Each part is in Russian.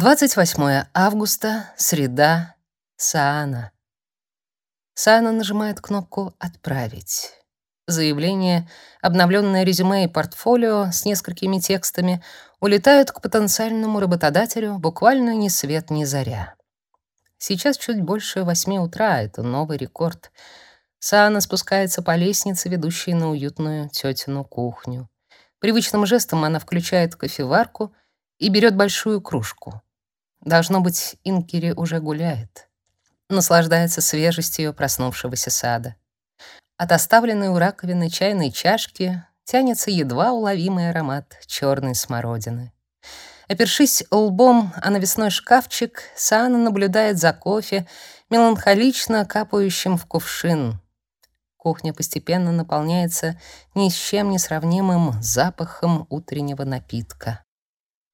28 августа, среда, Саана. Саана нажимает кнопку «Отправить». Заявление, обновленное резюме и портфолио с несколькими текстами улетают к потенциальному работодателю буквально ни свет ни заря. Сейчас чуть больше восьми утра, это новый рекорд. Саана спускается по лестнице, ведущей на уютную тетину кухню. Привычным жестом она включает кофеварку и берет большую кружку. Должно быть, Инкири уже гуляет. Наслаждается свежестью проснувшегося сада. От оставленной у раковины чайной чашки тянется едва уловимый аромат черной смородины. Опершись лбом о навесной шкафчик, Саана наблюдает за кофе, меланхолично капающим в кувшин. Кухня постепенно наполняется ни с чем не сравнимым запахом утреннего напитка.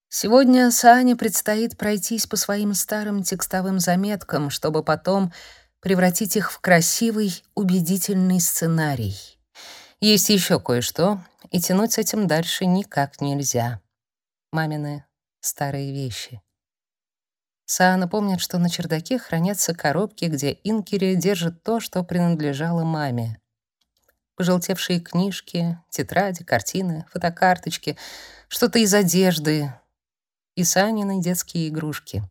Сегодня Саане предстоит пройтись по своим старым текстовым заметкам, чтобы потом превратить их в красивый, убедительный сценарий. Есть еще кое-что, и тянуть с этим дальше никак нельзя. Мамины старые вещи. Саана помнит, что на чердаке хранятся коробки, где Инкери держит то, что принадлежало маме. Пожелтевшие книжки, тетради, картины, фотокарточки, что-то из одежды, и Санины детские игрушки.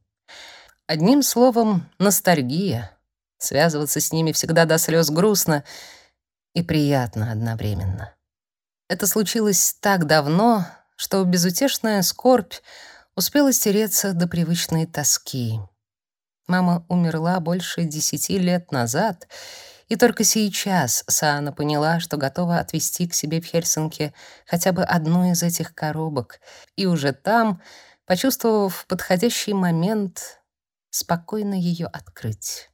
Одним словом, ностальгия. Связываться с ними всегда до слез грустно и приятно одновременно. Это случилось так давно, что безутешная скорбь успела стереться до привычной тоски. Мама умерла больше десяти лет назад, и только сейчас Саана поняла, что готова отвезти к себе в Хельсинки хотя бы одну из этих коробок, и уже там почувствовав подходящий момент, спокойно ее открыть.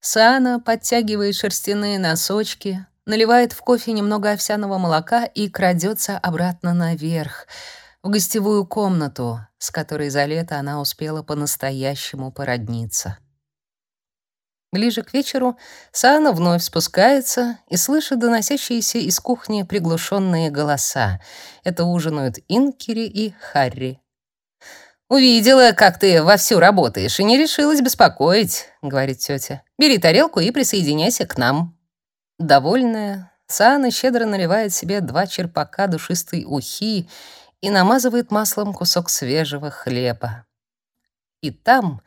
Саана подтягивает шерстяные носочки, наливает в кофе немного овсяного молока и крадется обратно наверх, в гостевую комнату, с которой за лето она успела по-настоящему породниться. Ближе к вечеру Саана вновь спускается и слышит доносящиеся из кухни приглушенные голоса. Это ужинают Инкери и Харри. «Увидела, как ты вовсю работаешь, и не решилась беспокоить», — говорит тетя. «Бери тарелку и присоединяйся к нам». Довольная, Саана щедро наливает себе два черпака душистой ухи и намазывает маслом кусок свежего хлеба. И там,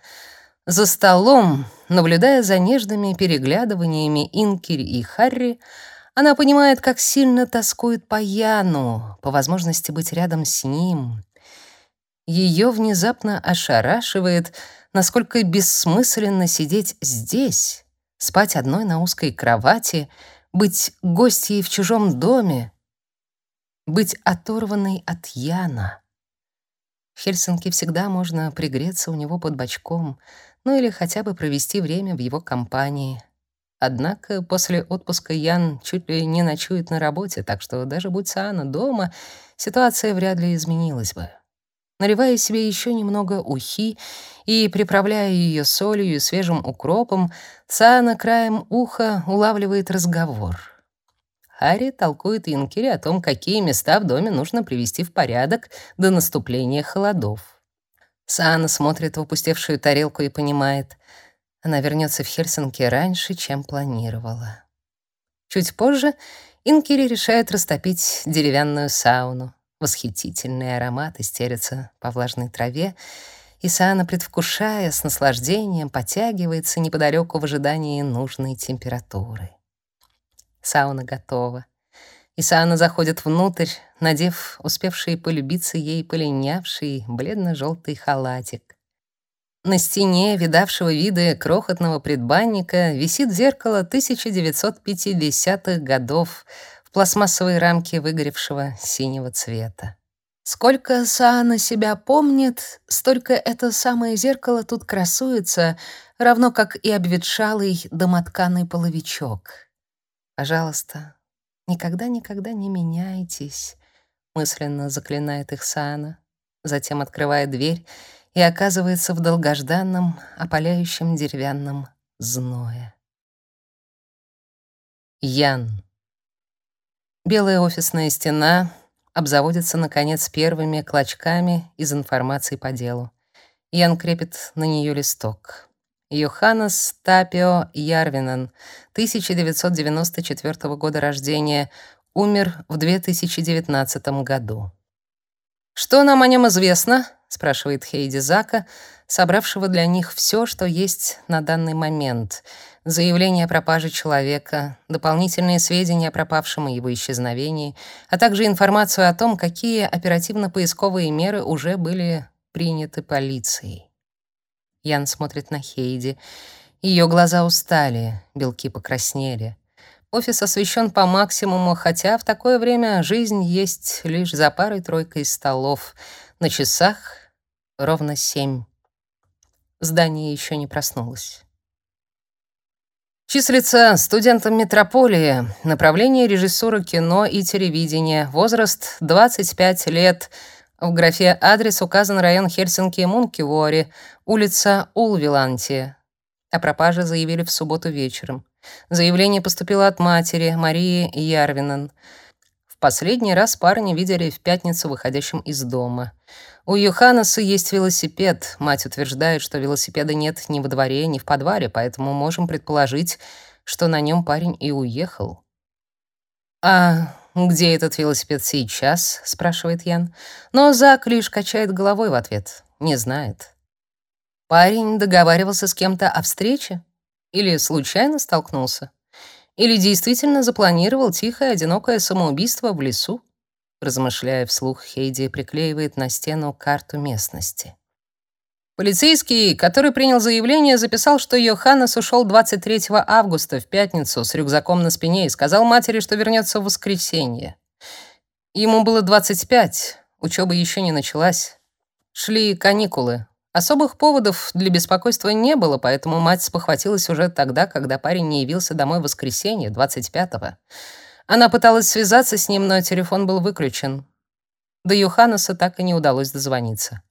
за столом, наблюдая за нежными переглядываниями Инкери и Харри, она понимает, как сильно тоскует по Яну, по возможности быть рядом с ним — ее внезапно ошарашивает, насколько бессмысленно сидеть здесь, спать одной на узкой кровати, быть гостьей в чужом доме, быть оторванной от Яна. В Хельсинки всегда можно пригреться у него под бочком, ну или хотя бы провести время в его компании. Однако после отпуска Ян чуть ли не ночует на работе, так что даже будь Саана дома, ситуация вряд ли изменилась бы наливая себе еще немного ухи и приправляя ее солью и свежим укропом, Саана краем уха улавливает разговор. Харри толкует Инкере о том, какие места в доме нужно привести в порядок до наступления холодов. Саана смотрит в опустевшую тарелку и понимает, она вернется в Хельсинки раньше, чем планировала. Чуть позже Инкери решает растопить деревянную сауну. Восхитительные ароматы стелятся по влажной траве, и Саана, предвкушая, с наслаждением потягивается неподалеку в ожидании нужной температуры. Сауна готова. И Саана заходит внутрь, надев успевший полюбиться ей полинявший бледно-желтый халатик. На стене видавшего виды крохотного предбанника висит зеркало 1950-х годов — пластмассовой рамке выгоревшего синего цвета. Сколько Саана себя помнит, столько это самое зеркало тут красуется, равно как и обветшалый домотканый половичок. Пожалуйста, никогда-никогда не меняйтесь, мысленно заклинает их Саана, затем открывает дверь и оказывается в долгожданном, опаляющем деревянном зное. Ян Белая офисная стена обзаводится, наконец, первыми клочками из информации по делу. Ян крепит на нее листок. Йоханнес Тапио Ярвинен, 1994 года рождения, умер в 2019 году. «Что нам о нем известно?» — спрашивает Хейди Зака, собравшего для них все, что есть на данный момент. Заявление о пропаже человека, дополнительные сведения о пропавшем и его исчезновении, а также информацию о том, какие оперативно-поисковые меры уже были приняты полицией. Ян смотрит на Хейди. Ее глаза устали, белки покраснели. Офис освещен по максимуму, хотя в такое время жизнь есть лишь за парой-тройкой столов. На часах ровно семь. Здание еще не проснулось. Числится студентом метрополии, направление режиссура кино и телевидения, возраст 25 лет. В графе «Адрес» указан район Хельсинки-Мункивори, улица Улвиланти. О пропаже заявили в субботу вечером. Заявление поступило от матери, Марии Ярвинен. В последний раз парня видели в пятницу выходящим из дома. У Йоханнеса есть велосипед. Мать утверждает, что велосипеда нет ни во дворе, ни в подвале, поэтому можем предположить, что на нем парень и уехал. «А где этот велосипед сейчас?» — спрашивает Ян. Но Зак лишь качает головой в ответ. Не знает. Парень договаривался с кем-то о встрече? Или случайно столкнулся? Или действительно запланировал тихое, одинокое самоубийство в лесу? Размышляя вслух, Хейди приклеивает на стену карту местности. Полицейский, который принял заявление, записал, что Йоханнес ушел 23 августа в пятницу с рюкзаком на спине и сказал матери, что вернется в воскресенье. Ему было 25, учеба еще не началась. Шли каникулы, Особых поводов для беспокойства не было, поэтому мать спохватилась уже тогда, когда парень не явился домой в воскресенье, 25-го. Она пыталась связаться с ним, но телефон был выключен. До Йоханнеса так и не удалось дозвониться.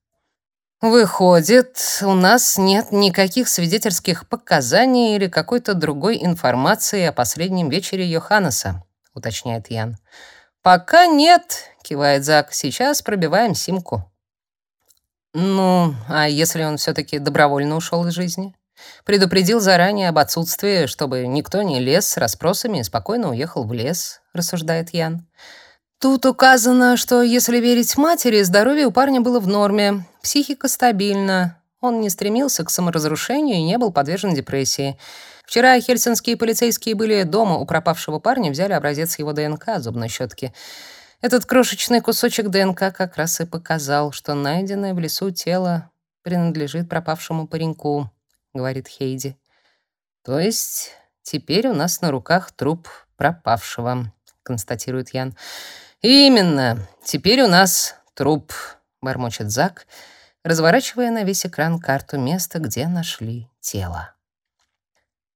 «Выходит, у нас нет никаких свидетельских показаний или какой-то другой информации о последнем вечере Йоханнеса», — уточняет Ян. «Пока нет», — кивает Зак, — «сейчас пробиваем симку». Ну, а если он все таки добровольно ушел из жизни? Предупредил заранее об отсутствии, чтобы никто не лез с расспросами и спокойно уехал в лес, рассуждает Ян. Тут указано, что если верить матери, здоровье у парня было в норме, психика стабильна. Он не стремился к саморазрушению и не был подвержен депрессии. Вчера хельсинские полицейские были дома у пропавшего парня, взяли образец его ДНК, зубной щетки. Этот крошечный кусочек ДНК как раз и показал, что найденное в лесу тело принадлежит пропавшему пареньку, говорит Хейди. То есть теперь у нас на руках труп пропавшего, констатирует Ян. Именно. Теперь у нас труп, бормочет Зак, разворачивая на весь экран карту места, где нашли тело.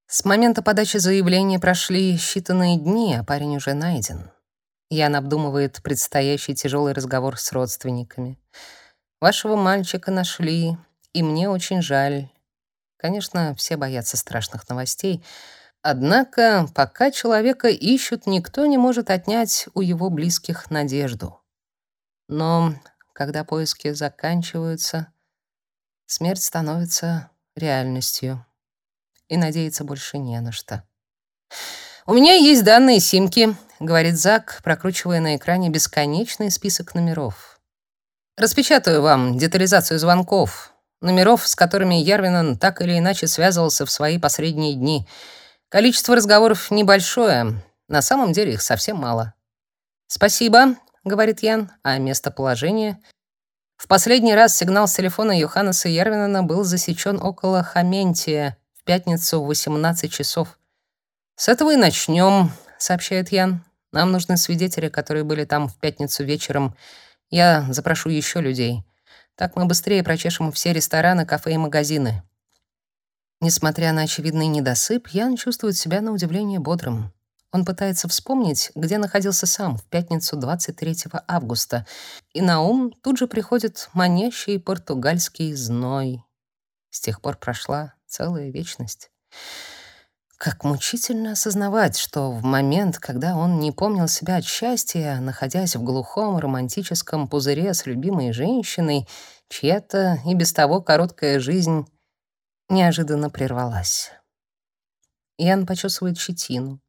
С момента подачи заявления прошли считанные дни, а парень уже найден. Ян обдумывает предстоящий тяжелый разговор с родственниками. Вашего мальчика нашли, и мне очень жаль. Конечно, все боятся страшных новостей, однако пока человека ищут, никто не может отнять у его близких надежду. Но когда поиски заканчиваются, смерть становится реальностью, и надеяться больше не на что. У меня есть данные симки, — говорит Зак, прокручивая на экране бесконечный список номеров. «Распечатаю вам детализацию звонков, номеров, с которыми Ярвинен так или иначе связывался в свои последние дни. Количество разговоров небольшое, на самом деле их совсем мало». «Спасибо», — говорит Ян, а местоположение... В последний раз сигнал с телефона Йоханнеса Ярвинена был засечен около Хаментия в пятницу в 18 часов. «С этого и начнем», — сообщает Ян. «Нам нужны свидетели, которые были там в пятницу вечером. Я запрошу еще людей. Так мы быстрее прочешем все рестораны, кафе и магазины». Несмотря на очевидный недосып, Ян чувствует себя на удивление бодрым. Он пытается вспомнить, где находился сам в пятницу 23 августа, и на ум тут же приходит манящий португальский зной. С тех пор прошла целая вечность. Как мучительно осознавать, что в момент, когда он не помнил себя от счастья, находясь в глухом романтическом пузыре с любимой женщиной, чья-то и без того короткая жизнь неожиданно прервалась. Ян почесывает щетину.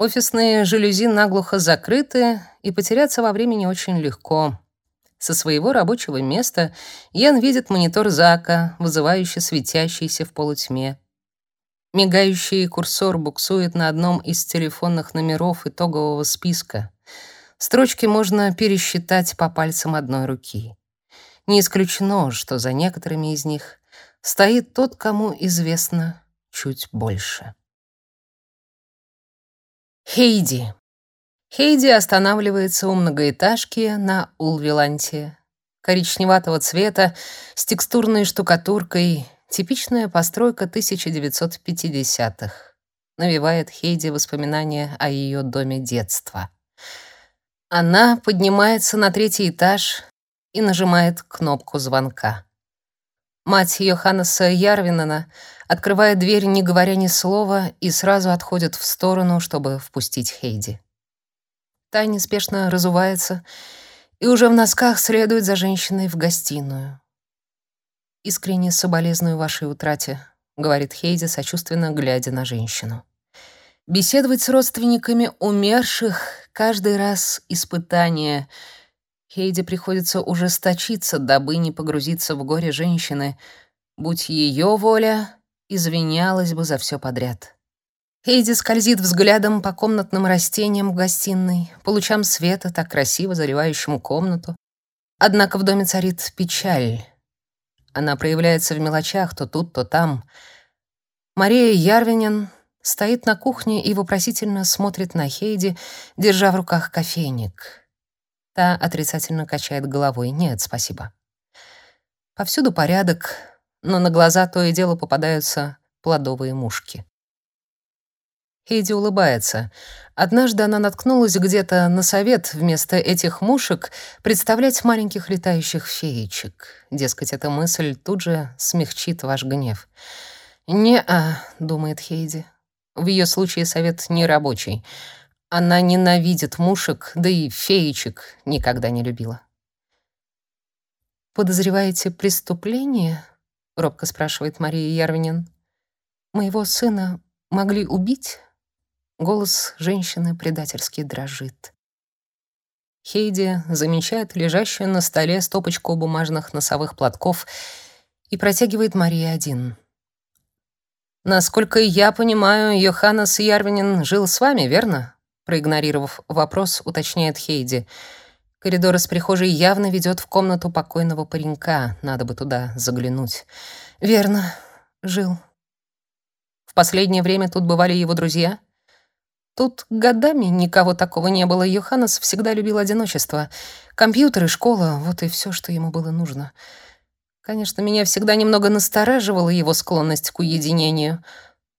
Офисные жалюзи наглухо закрыты, и потеряться во времени очень легко. Со своего рабочего места Ян видит монитор Зака, вызывающе светящийся в полутьме. Мигающий курсор буксует на одном из телефонных номеров итогового списка. Строчки можно пересчитать по пальцам одной руки. Не исключено, что за некоторыми из них стоит тот, кому известно чуть больше. Хейди. Хейди останавливается у многоэтажки на Улвиланте. Коричневатого цвета, с текстурной штукатуркой, типичная постройка 1950-х. Навевает Хейди воспоминания о ее доме детства. Она поднимается на третий этаж и нажимает кнопку звонка. Мать Йоханнеса Ярвинена открывает дверь, не говоря ни слова, и сразу отходит в сторону, чтобы впустить Хейди. Та неспешно разувается и уже в носках следует за женщиной в гостиную. «Искренне соболезную вашей утрате», — говорит Хейди, сочувственно глядя на женщину. Беседовать с родственниками умерших каждый раз испытание. Хейди приходится ужесточиться, дабы не погрузиться в горе женщины. Будь ее воля, извинялась бы за все подряд. Хейди скользит взглядом по комнатным растениям в гостиной, по лучам света, так красиво заливающему комнату. Однако в доме царит печаль. Она проявляется в мелочах, то тут, то там. Мария Ярвинен стоит на кухне и вопросительно смотрит на Хейди, держа в руках кофейник. Та отрицательно качает головой. «Нет, спасибо». Повсюду порядок, но на глаза то и дело попадаются плодовые мушки. Хейди улыбается. Однажды она наткнулась где-то на совет вместо этих мушек представлять маленьких летающих феечек. Дескать, эта мысль тут же смягчит ваш гнев. «Не-а», — думает Хейди. В ее случае совет не рабочий. Она ненавидит мушек, да и феечек никогда не любила. «Подозреваете преступление?» — робко спрашивает Мария Ярвинин. «Моего сына могли убить?» Голос женщины предательски дрожит. Хейди замечает лежащую на столе стопочку бумажных носовых платков и протягивает Марии один. «Насколько я понимаю, Йоханнес Ярвинин жил с вами, верно?» Проигнорировав вопрос, уточняет Хейди. Коридор из прихожей явно ведет в комнату покойного паренька. Надо бы туда заглянуть. «Верно, жил». «В последнее время тут бывали его друзья?» Тут годами никого такого не было. Йоханнес всегда любил одиночество. Компьютер и школа — вот и все, что ему было нужно. Конечно, меня всегда немного настораживала его склонность к уединению.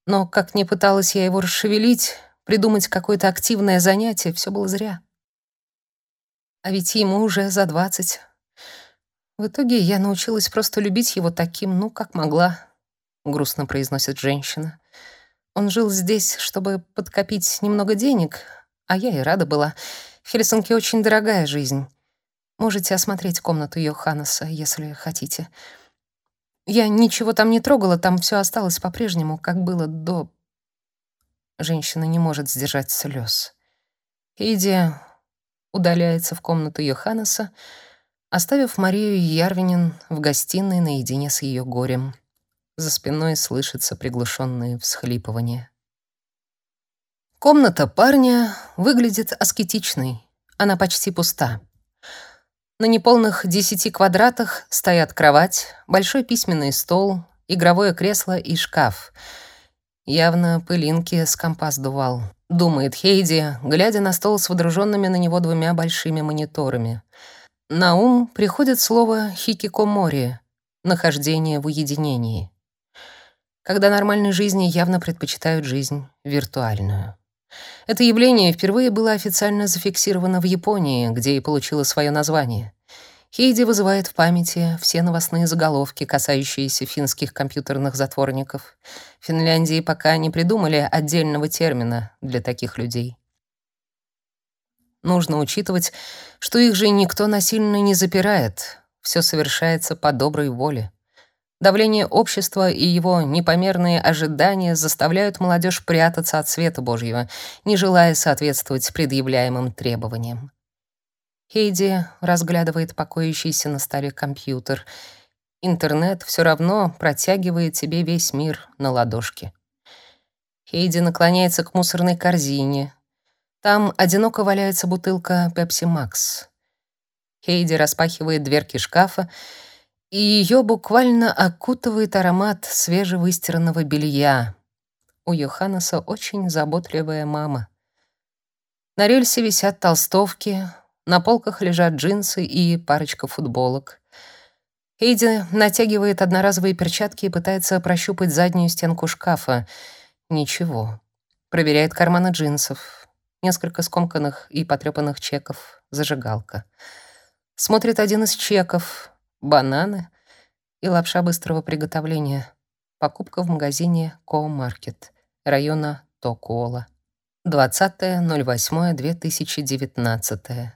Но как ни пыталась я его расшевелить, придумать какое-то активное занятие, все было зря. А ведь ему уже за двадцать. В итоге я научилась просто любить его таким, ну, как могла, — грустно произносит женщина. Он жил здесь, чтобы подкопить немного денег, а я и рада была. В Хельсинки очень дорогая жизнь. Можете осмотреть комнату Йоханнеса, если хотите. Я ничего там не трогала, там все осталось по-прежнему, как было до... Женщина не может сдержать слез. Иди удаляется в комнату Йоханнеса, оставив Марию Ярвинин в гостиной наедине с ее горем. За спиной слышится приглушенные всхлипывания. Комната парня выглядит аскетичной. Она почти пуста. На неполных десяти квадратах стоят кровать, большой письменный стол, игровое кресло и шкаф. Явно пылинки с компас дувал. Думает Хейди, глядя на стол с водруженными на него двумя большими мониторами. На ум приходит слово «хикикомори» — нахождение в уединении когда нормальной жизни явно предпочитают жизнь виртуальную. Это явление впервые было официально зафиксировано в Японии, где и получило свое название. Хейди вызывает в памяти все новостные заголовки, касающиеся финских компьютерных затворников. В Финляндии пока не придумали отдельного термина для таких людей. Нужно учитывать, что их же никто насильно не запирает. все совершается по доброй воле. Давление общества и его непомерные ожидания заставляют молодежь прятаться от света Божьего, не желая соответствовать предъявляемым требованиям. Хейди разглядывает покоящийся на столе компьютер. Интернет все равно протягивает тебе весь мир на ладошке. Хейди наклоняется к мусорной корзине. Там одиноко валяется бутылка Pepsi Max. Хейди распахивает дверки шкафа и ее буквально окутывает аромат свежевыстиранного белья. У Йоханнеса очень заботливая мама. На рельсе висят толстовки, на полках лежат джинсы и парочка футболок. Эйди натягивает одноразовые перчатки и пытается прощупать заднюю стенку шкафа. Ничего. Проверяет карманы джинсов. Несколько скомканных и потрепанных чеков. Зажигалка. Смотрит один из чеков бананы и лапша быстрого приготовления. Покупка в магазине Ко-маркет района Токуола. 20.08.2019.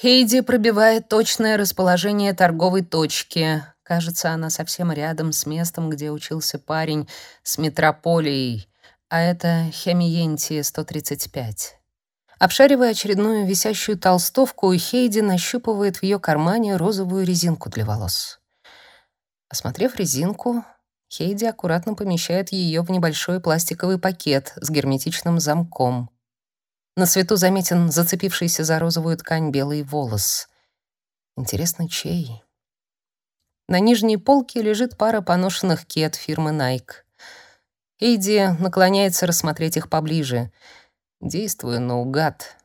Хейди пробивает точное расположение торговой точки. Кажется, она совсем рядом с местом, где учился парень с метрополией, а это Хемиенти 135. Обшаривая очередную висящую толстовку, Хейди нащупывает в ее кармане розовую резинку для волос. Осмотрев резинку, Хейди аккуратно помещает ее в небольшой пластиковый пакет с герметичным замком. На свету заметен зацепившийся за розовую ткань белый волос. Интересно, чей? На нижней полке лежит пара поношенных кет фирмы Nike. Хейди наклоняется рассмотреть их поближе — Действую наугад,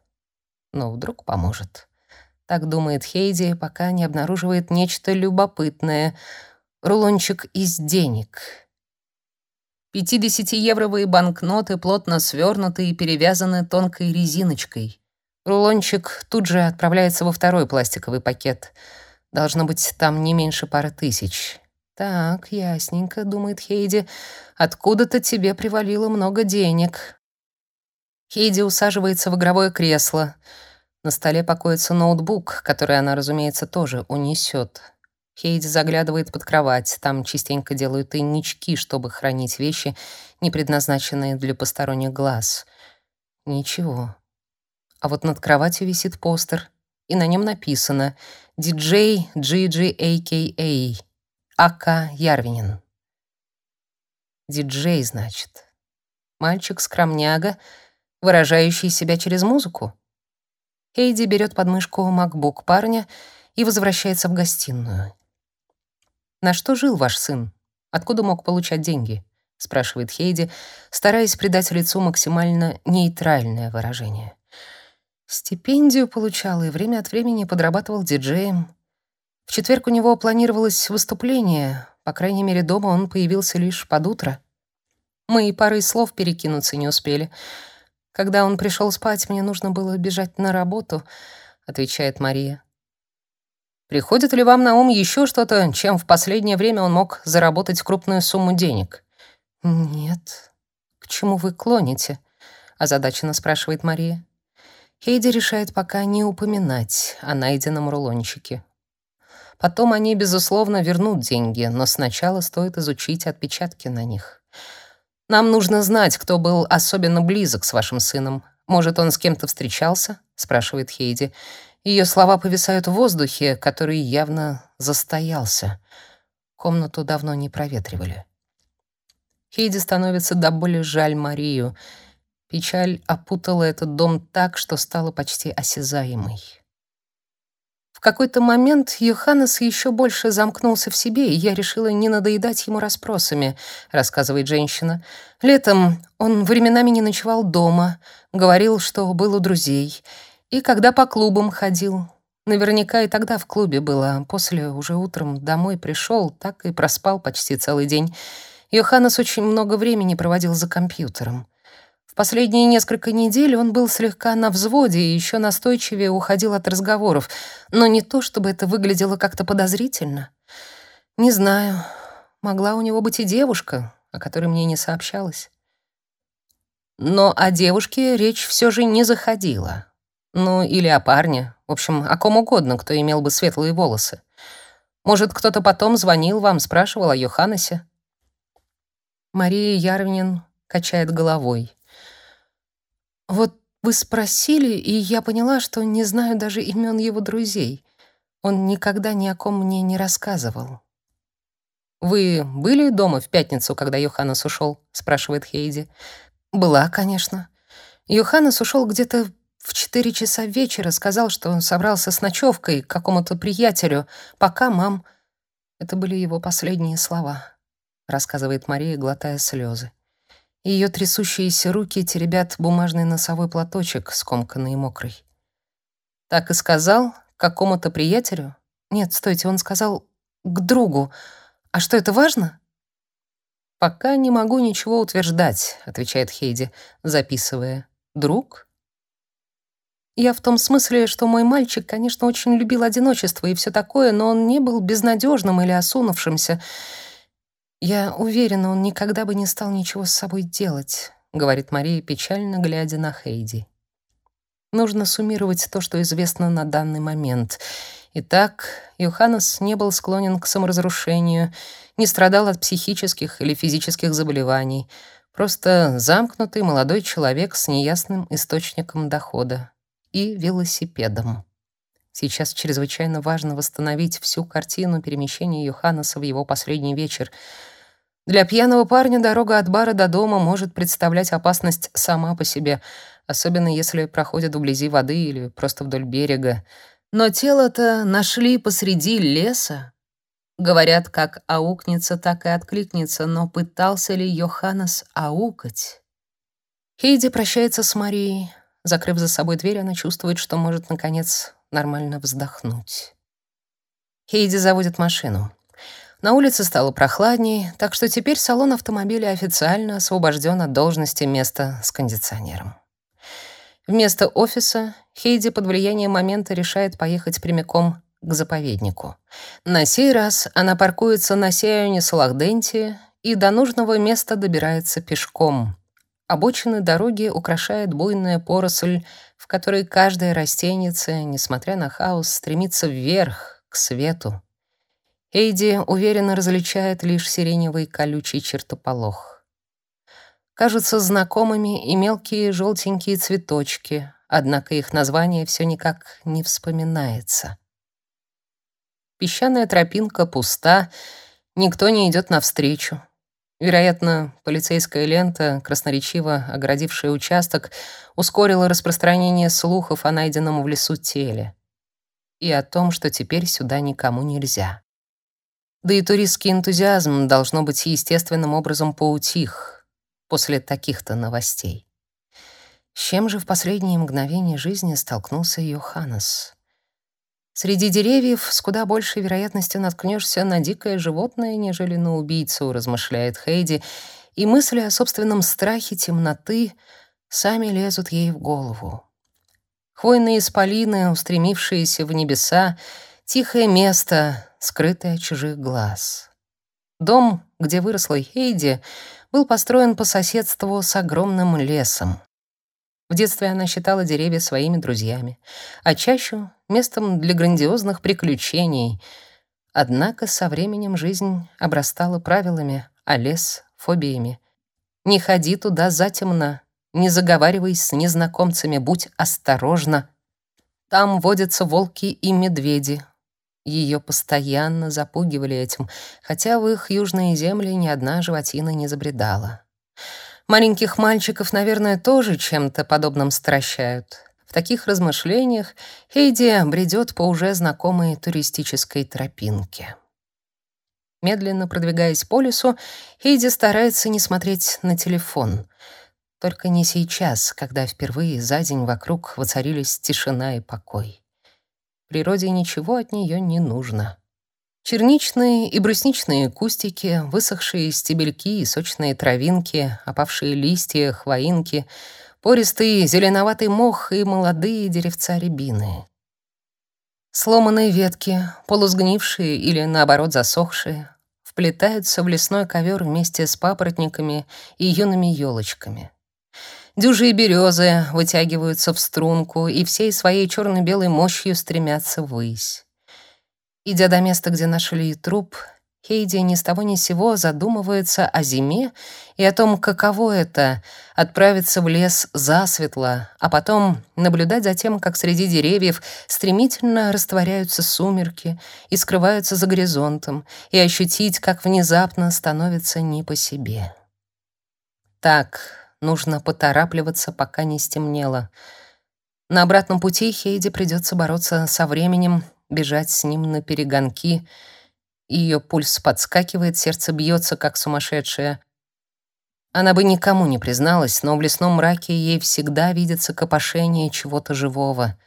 но вдруг поможет. Так думает Хейди, пока не обнаруживает нечто любопытное. Рулончик из денег. 50-евровые банкноты плотно свернуты и перевязаны тонкой резиночкой. Рулончик тут же отправляется во второй пластиковый пакет. Должно быть там не меньше пары тысяч. Так, ясненько, думает Хейди. Откуда-то тебе привалило много денег. Хейди усаживается в игровое кресло. На столе покоится ноутбук, который она, разумеется, тоже унесет. Хейди заглядывает под кровать. Там частенько делают тайнички, чтобы хранить вещи, не предназначенные для посторонних глаз. Ничего. А вот над кроватью висит постер, и на нем написано «Диджей Джиджи А.К.А. Ака Ярвинин». Диджей, значит. Мальчик-скромняга — выражающий себя через музыку. Хейди берет под мышку MacBook парня и возвращается в гостиную. «На что жил ваш сын? Откуда мог получать деньги?» — спрашивает Хейди, стараясь придать лицу максимально нейтральное выражение. Стипендию получал и время от времени подрабатывал диджеем. В четверг у него планировалось выступление, по крайней мере, дома он появился лишь под утро. Мы и парой слов перекинуться не успели — когда он пришел спать, мне нужно было бежать на работу, отвечает Мария. Приходит ли вам на ум еще что-то, чем в последнее время он мог заработать крупную сумму денег? Нет. К чему вы клоните? озадаченно спрашивает Мария. Хейди решает пока не упоминать о найденном рулончике. Потом они, безусловно, вернут деньги, но сначала стоит изучить отпечатки на них. Нам нужно знать, кто был особенно близок с вашим сыном. Может, он с кем-то встречался? спрашивает Хейди. Ее слова повисают в воздухе, который явно застоялся. Комнату давно не проветривали. Хейди становится до боли жаль Марию. Печаль опутала этот дом так, что стала почти осязаемой. Какой-то момент Йоханнес еще больше замкнулся в себе, и я решила не надоедать ему расспросами, рассказывает женщина. Летом он временами не ночевал дома, говорил, что был у друзей, и когда по клубам ходил. Наверняка и тогда в клубе было, после уже утром домой пришел, так и проспал почти целый день. Йоханнес очень много времени проводил за компьютером. В последние несколько недель он был слегка на взводе и еще настойчивее уходил от разговоров, но не то, чтобы это выглядело как-то подозрительно. Не знаю, могла у него быть и девушка, о которой мне не сообщалось. Но о девушке речь все же не заходила. Ну, или о парне, в общем, о ком угодно, кто имел бы светлые волосы. Может, кто-то потом звонил вам, спрашивал о Йоханнесе?» Мария Ярвинин качает головой. «Вот вы спросили, и я поняла, что не знаю даже имен его друзей. Он никогда ни о ком мне не рассказывал». «Вы были дома в пятницу, когда Йоханнес ушел?» — спрашивает Хейди. «Была, конечно. Йоханнес ушел где-то в четыре часа вечера, сказал, что он собрался с ночевкой к какому-то приятелю. Пока, мам...» Это были его последние слова, рассказывает Мария, глотая слезы. Ее трясущиеся руки теребят бумажный носовой платочек, скомканный и мокрый. «Так и сказал? Какому-то приятелю?» «Нет, стойте, он сказал к другу. А что, это важно? Пока не могу ничего утверждать, отвечает Хейди, записывая. Друг? Я в том смысле, что мой мальчик, конечно, очень любил одиночество и все такое, но он не был безнадежным или осунувшимся. Я уверена, он никогда бы не стал ничего с собой делать, говорит Мария, печально глядя на Хейди. Нужно суммировать то, что известно на данный момент. Итак, Йоханнес не был склонен к саморазрушению, не страдал от психических или физических заболеваний. Просто замкнутый молодой человек с неясным источником дохода и велосипедом. Сейчас чрезвычайно важно восстановить всю картину перемещения Йоханнеса в его последний вечер. Для пьяного парня дорога от бара до дома может представлять опасность сама по себе, особенно если проходит вблизи воды или просто вдоль берега. Но тело-то нашли посреди леса. Говорят, как аукнется, так и откликнется, но пытался ли Йоханнес аукать? Хейди прощается с Марией. Закрыв за собой дверь, она чувствует, что может, наконец, нормально вздохнуть. Хейди заводит машину. На улице стало прохладней, так что теперь салон автомобиля официально освобожден от должности места с кондиционером. Вместо офиса Хейди под влиянием момента решает поехать прямиком к заповеднику. На сей раз она паркуется на Сеоне Салахденте и до нужного места добирается пешком. Обочины дороги украшает буйная поросль, в которой каждая растеница, несмотря на хаос, стремится вверх, к свету. Эйди уверенно различает лишь сиреневый колючий чертополох. Кажутся знакомыми и мелкие желтенькие цветочки, однако их название все никак не вспоминается. Песчаная тропинка пуста, никто не идет навстречу. Вероятно, полицейская лента, красноречиво оградившая участок, ускорила распространение слухов о найденном в лесу теле и о том, что теперь сюда никому нельзя. Да и туристский энтузиазм, должно быть, естественным образом поутих после таких-то новостей. С чем же в последние мгновения жизни столкнулся Йоханнес? Среди деревьев с куда большей вероятностью наткнешься на дикое животное, нежели на убийцу, размышляет Хейди, и мысли о собственном страхе темноты сами лезут ей в голову. Хвойные исполины, устремившиеся в небеса, тихое место, скрытое от чужих глаз. Дом, где выросла Хейди, был построен по соседству с огромным лесом. В детстве она считала деревья своими друзьями, а чащу — местом для грандиозных приключений. Однако со временем жизнь обрастала правилами, а лес — фобиями. «Не ходи туда затемно, не заговаривай с незнакомцами, будь осторожна. Там водятся волки и медведи, ее постоянно запугивали этим, хотя в их южные земли ни одна животина не забредала. Маленьких мальчиков, наверное, тоже чем-то подобным стращают. В таких размышлениях Хейди бредет по уже знакомой туристической тропинке. Медленно продвигаясь по лесу, Хейди старается не смотреть на телефон. Только не сейчас, когда впервые за день вокруг воцарились тишина и покой. Природе ничего от нее не нужно. Черничные и брусничные кустики, высохшие стебельки и сочные травинки, опавшие листья, хвоинки, пористый зеленоватый мох и молодые деревца рябины. Сломанные ветки, полусгнившие или, наоборот, засохшие, вплетаются в лесной ковер вместе с папоротниками и юными елочками. Дюжи и березы вытягиваются в струнку и всей своей черно-белой мощью стремятся ввысь. Идя до места, где нашли труп, Хейди ни с того ни сего задумывается о зиме и о том, каково это — отправиться в лес засветло, а потом наблюдать за тем, как среди деревьев стремительно растворяются сумерки и скрываются за горизонтом, и ощутить, как внезапно становится не по себе. Так, нужно поторапливаться, пока не стемнело. На обратном пути Хейди придется бороться со временем, бежать с ним на перегонки — ее пульс подскакивает, сердце бьется, как сумасшедшее. Она бы никому не призналась, но в лесном мраке ей всегда видится копошение чего-то живого.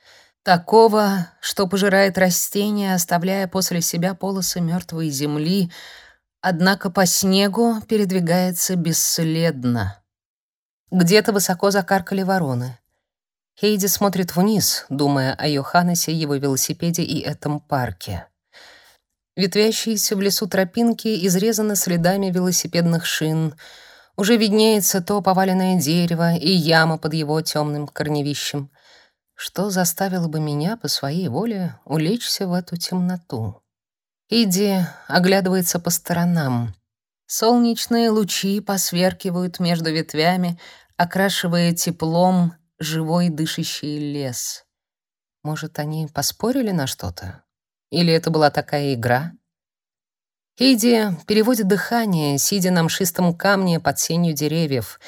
Такого, что пожирает растения, оставляя после себя полосы мертвой земли, однако по снегу передвигается бесследно. Где-то высоко закаркали вороны. Хейди смотрит вниз, думая о Йоханнесе, его велосипеде и этом парке. Ветвящиеся в лесу тропинки изрезаны следами велосипедных шин. Уже виднеется то поваленное дерево и яма под его темным корневищем. Что заставило бы меня по своей воле улечься в эту темноту? Иди оглядывается по сторонам. Солнечные лучи посверкивают между ветвями, окрашивая теплом живой дышащий лес. Может, они поспорили на что-то? Или это была такая игра? Хейди переводит дыхание, сидя на мшистом камне под сенью деревьев.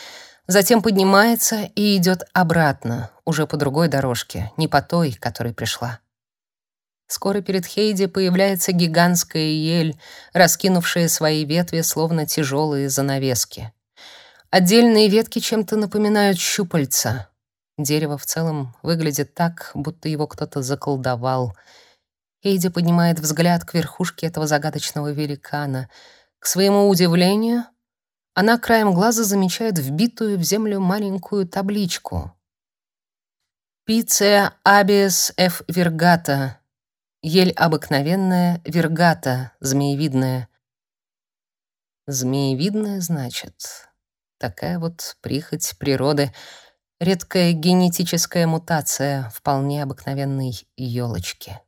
Затем поднимается и идет обратно, уже по другой дорожке, не по той, которой пришла. Скоро перед Хейди появляется гигантская ель, раскинувшая свои ветви, словно тяжелые занавески. Отдельные ветки чем-то напоминают щупальца. Дерево в целом выглядит так, будто его кто-то заколдовал — Эйди поднимает взгляд к верхушке этого загадочного великана. К своему удивлению, она краем глаза замечает вбитую в землю маленькую табличку. Пиция абиес ф вергата. Ель обыкновенная, вергата, змеевидная. Змеевидная, значит. Такая вот прихоть природы, редкая генетическая мутация вполне обыкновенной елочки.